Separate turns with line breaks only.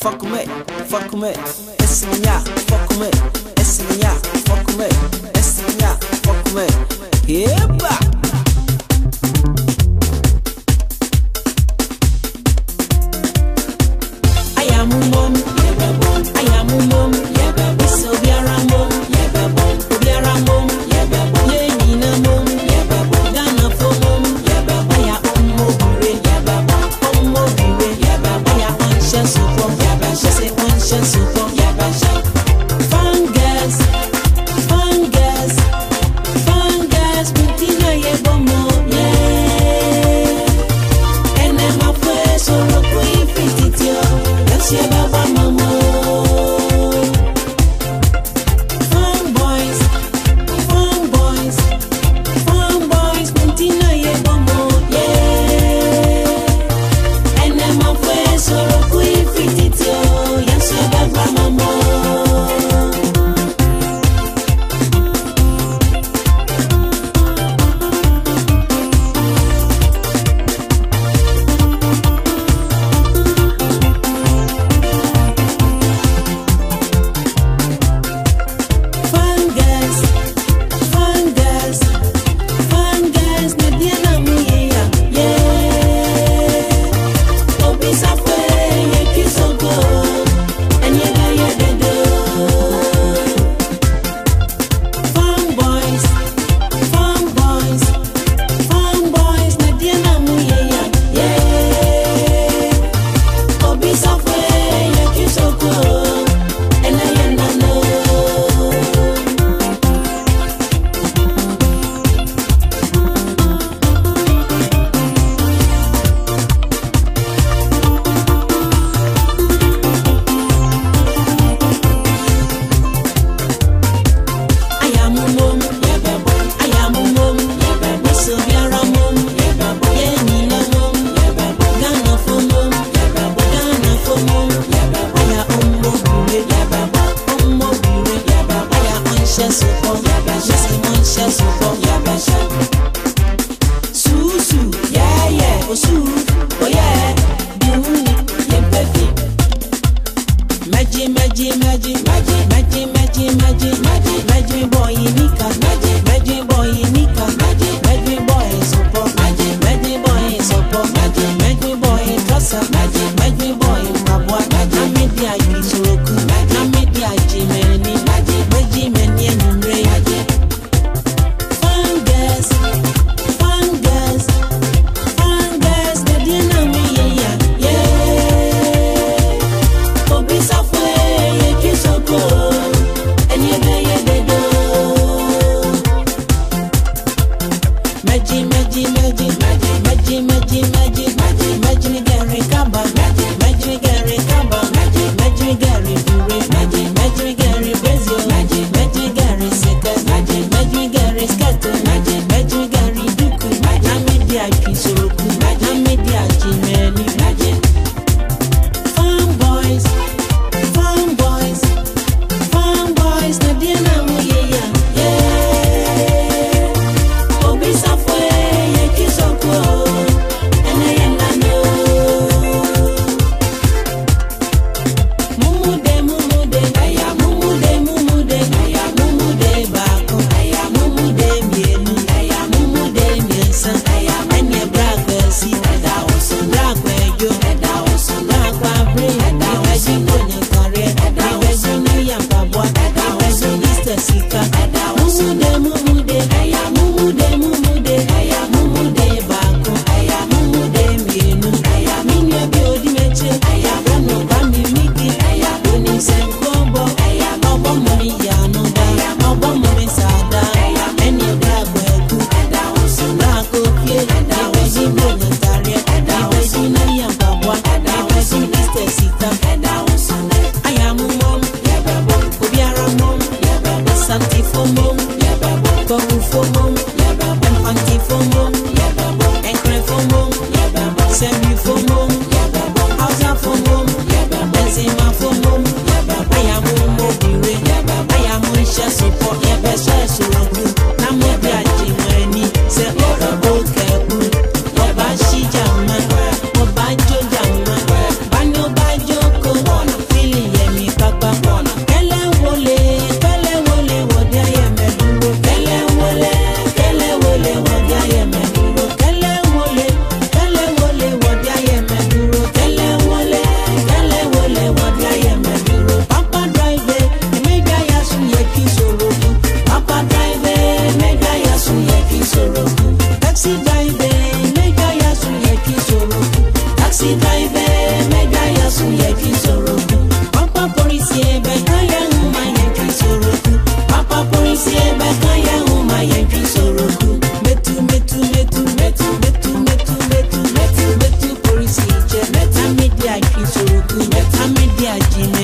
fuck me, fuck with me, enseña, fuck it's me, enseña, fuck it's me, enseña, fuck with me, yepa. I am a mom, I am a mom. su Remember kuku